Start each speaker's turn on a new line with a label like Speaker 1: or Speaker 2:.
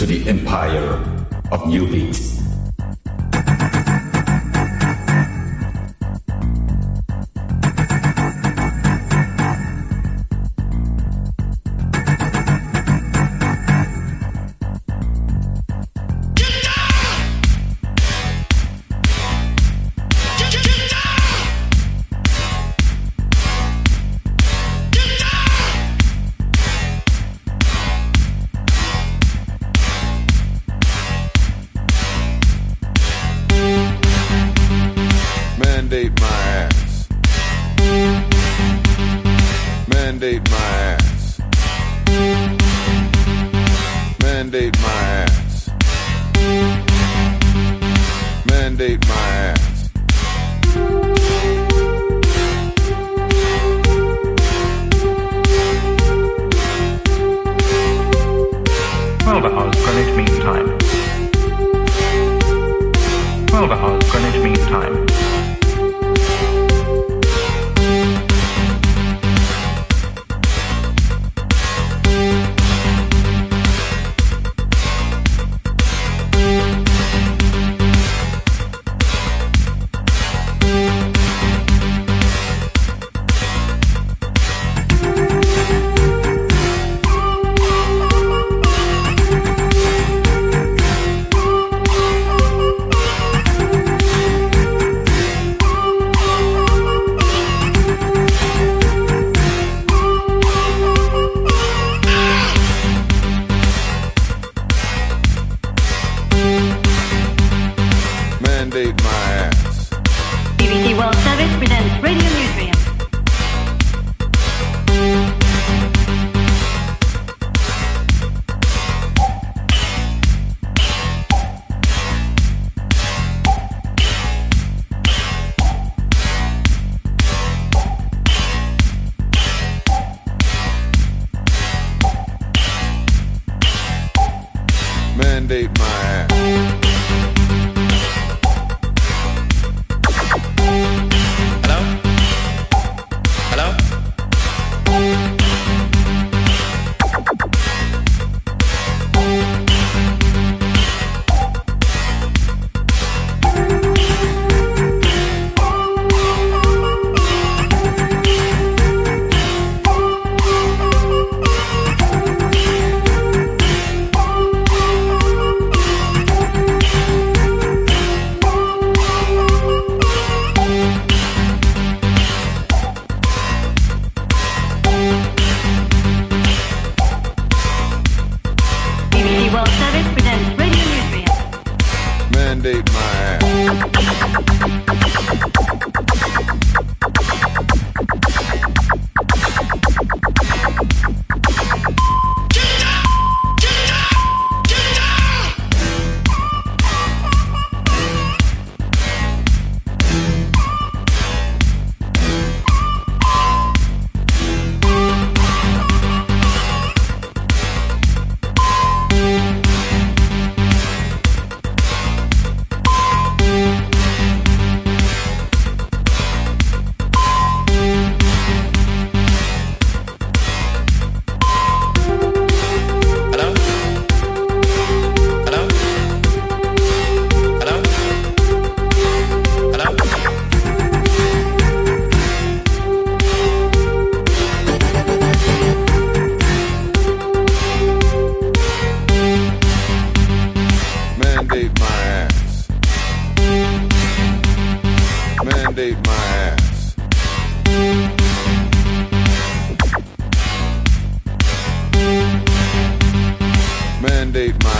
Speaker 1: to the empire of New
Speaker 2: Mean Time. 12 hours Greenwich Mean Time.
Speaker 3: my ass.
Speaker 4: BBC World Service presents Radio Newsreel.
Speaker 3: date my ass. Mandate my